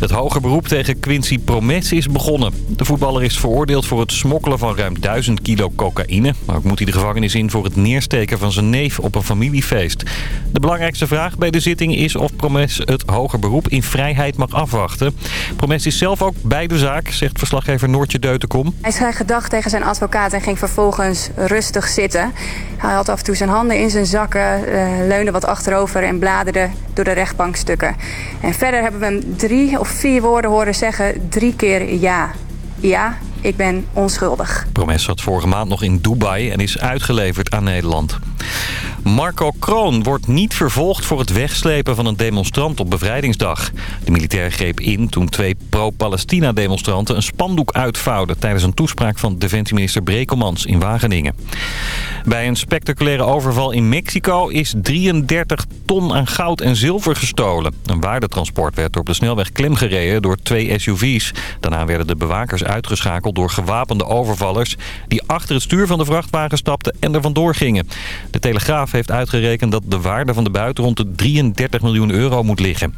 Het hoger beroep tegen Quincy Promes is begonnen. De voetballer is veroordeeld voor het smokkelen van ruim 1000 kilo cocaïne. Maar ook moet hij de gevangenis in voor het neersteken van zijn neef op een familiefeest. De belangrijkste vraag bij de zitting is of Promes het hoger beroep in vrijheid mag afwachten. Promes is zelf ook bij de zaak, zegt verslaggever Noortje Deutenkom. Hij zei gedag tegen zijn advocaat en ging vervolgens rustig zitten. Hij had af en toe zijn handen in zijn zakken, uh, leunde wat achterover en bladerde door de rechtbankstukken. En verder hebben we hem drie of vier woorden horen zeggen, drie keer ja. Ja, ik ben onschuldig. Promes zat vorige maand nog in Dubai en is uitgeleverd aan Nederland. Marco Kroon wordt niet vervolgd voor het wegslepen van een demonstrant op bevrijdingsdag. De militair greep in toen twee pro-Palestina-demonstranten een spandoek uitvouwden... tijdens een toespraak van defensieminister Brekelmans in Wageningen. Bij een spectaculaire overval in Mexico is 33 ton aan goud en zilver gestolen. Een waardetransport werd op de snelweg klemgereden door twee SUV's. Daarna werden de bewakers uitgeschakeld door gewapende overvallers... die achter het stuur van de vrachtwagen stapten en er vandoor gingen. De Telegraaf heeft uitgerekend dat de waarde van de buit rond de 33 miljoen euro moet liggen.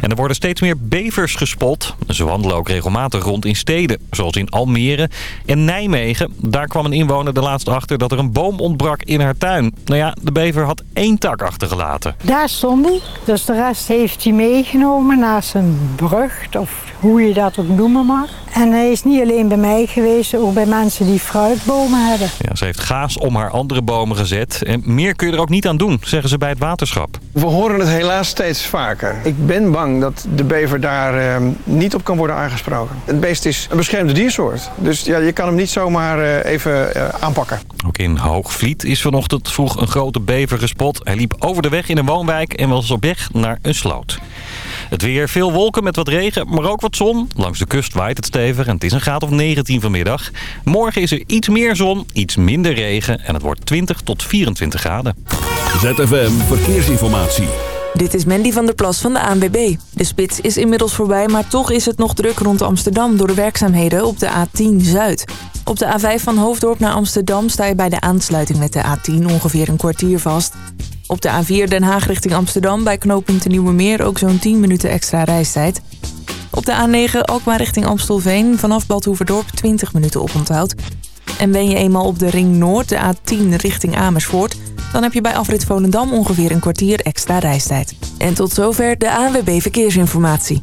En er worden steeds meer bevers gespot. Ze wandelen ook regelmatig rond in steden, zoals in Almere en Nijmegen. Daar kwam een inwoner de laatste achter dat er een boom ontbrak in haar tuin. Nou ja, de bever had één tak achtergelaten. Daar stond hij, dus de rest heeft hij meegenomen naar zijn brug, of hoe je dat ook noemen mag. En hij is niet alleen bij mij geweest, ook bij mensen die fruitbomen hebben. Ja, ze heeft gaas om haar andere bomen gezet. En meer kun je er ook niet aan doen, zeggen ze bij het waterschap. We horen het helaas steeds vaker. Ik ben bang dat de bever daar uh, niet op kan worden aangesproken. Het beest is een beschermde diersoort. Dus ja, je kan hem niet zomaar uh, even uh, aanpakken. Ook in Hoogvliet is vanochtend vroeg een grote bever gespot. Hij liep over de weg in een woonwijk en was op weg naar een sloot. Het weer, veel wolken met wat regen, maar ook wat zon. Langs de kust waait het stevig en het is een graad of 19 vanmiddag. Morgen is er iets meer zon, iets minder regen en het wordt 20 tot 24 graden. ZFM Verkeersinformatie. Dit is Mandy van der Plas van de ANWB. De spits is inmiddels voorbij, maar toch is het nog druk rond Amsterdam... door de werkzaamheden op de A10 Zuid. Op de A5 van Hoofddorp naar Amsterdam sta je bij de aansluiting met de A10 ongeveer een kwartier vast. Op de A4 Den Haag richting Amsterdam bij knooppunt Nieuwe Meer ook zo'n 10 minuten extra reistijd. Op de A9 Alkmaar richting Amstelveen vanaf Badhoevedorp 20 minuten oponthoud. En ben je eenmaal op de Ring Noord, de A10 richting Amersfoort... dan heb je bij afrit Volendam ongeveer een kwartier extra reistijd. En tot zover de ANWB Verkeersinformatie.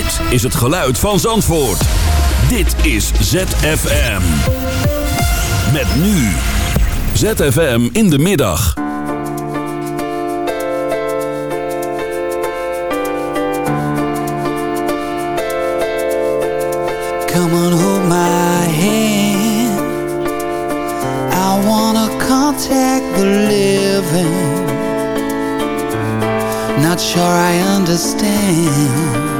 Dit is het geluid van Zandvoort. Dit is ZFM. Met nu. ZFM in de middag. Come on, hold my hand. I wanna contact the living. Not sure I understand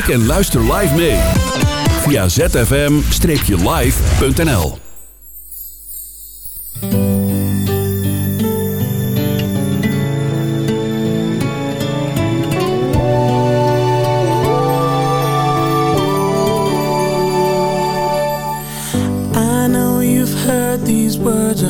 Kijk en luister live mee via zfm-live.nl I know you've heard these words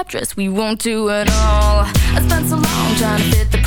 sundress, we won't do it all. I spent so long trying to fit the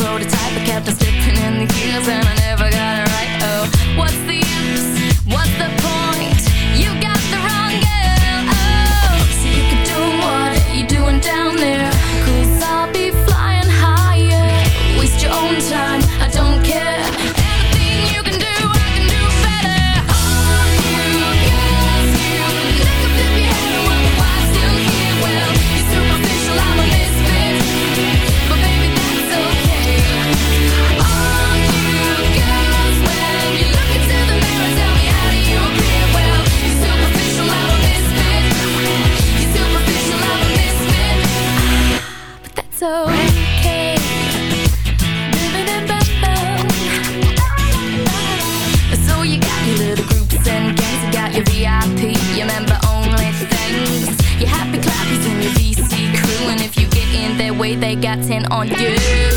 waiting on you.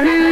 na na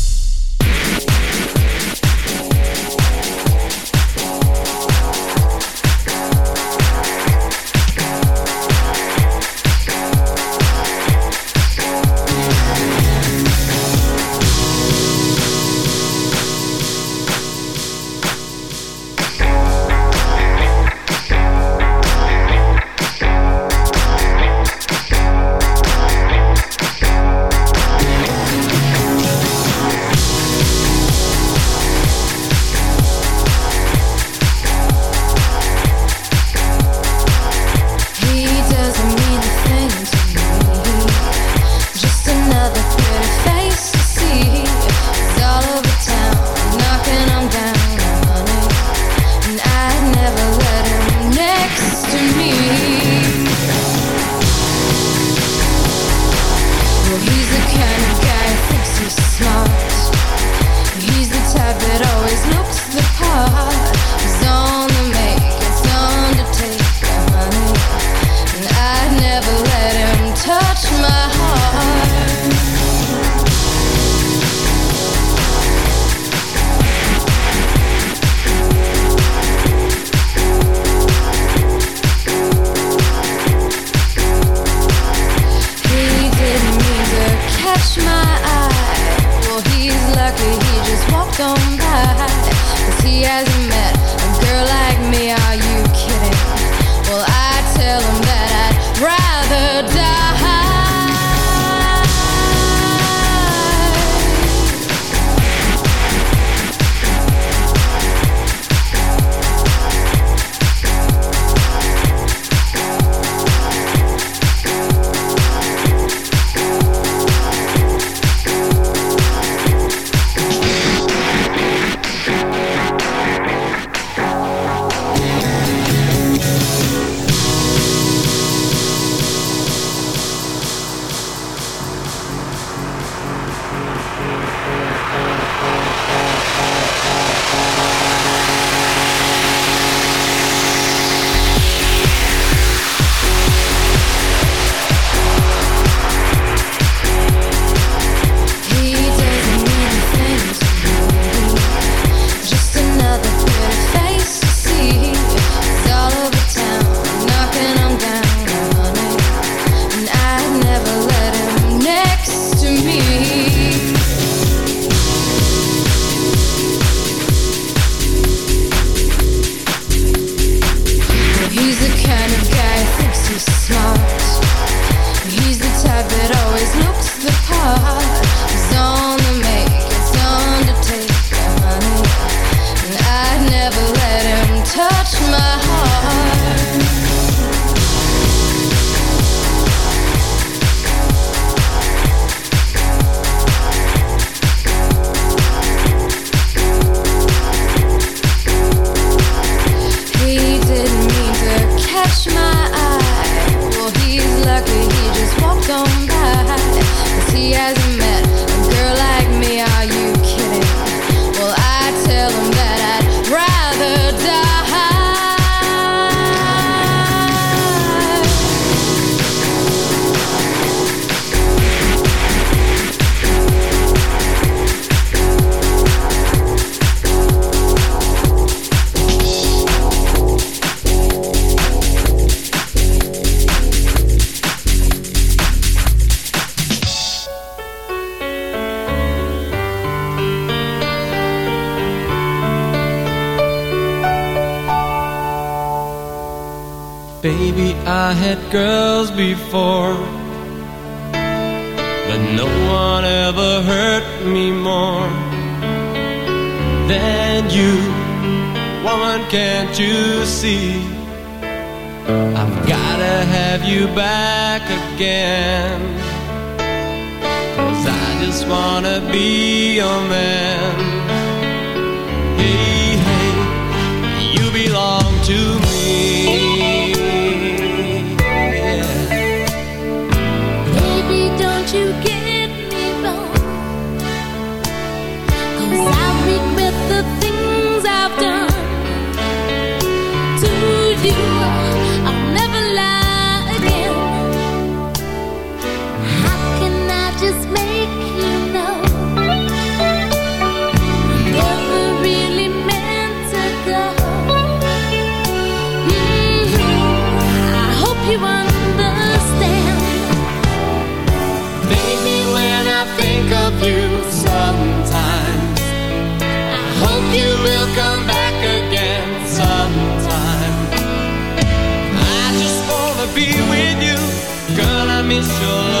your love.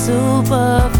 Superficial.